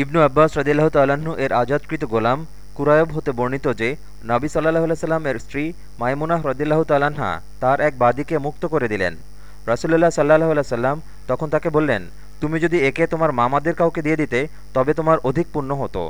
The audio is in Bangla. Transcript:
ইবনু আব্বাস রদিল্লাহ তাল্লাহ্ন এর আজাদকৃত গোলাম কুরায়ব হতে বর্ণিত যে, নাবি সাল্লাহ সাল্লামের স্ত্রী মাইমুনাহ রদিল্লাহ তাল্লাহা তার এক বাদীকে মুক্ত করে দিলেন। রাসুল্লাহ সাল্লাহ সাল্লাম তখন তাকে বললেন, তুমি যদি একে তোমার মামাদের কাউকে দিয়ে দিতে, তবে তোমার অধিক পুণ্য হতো।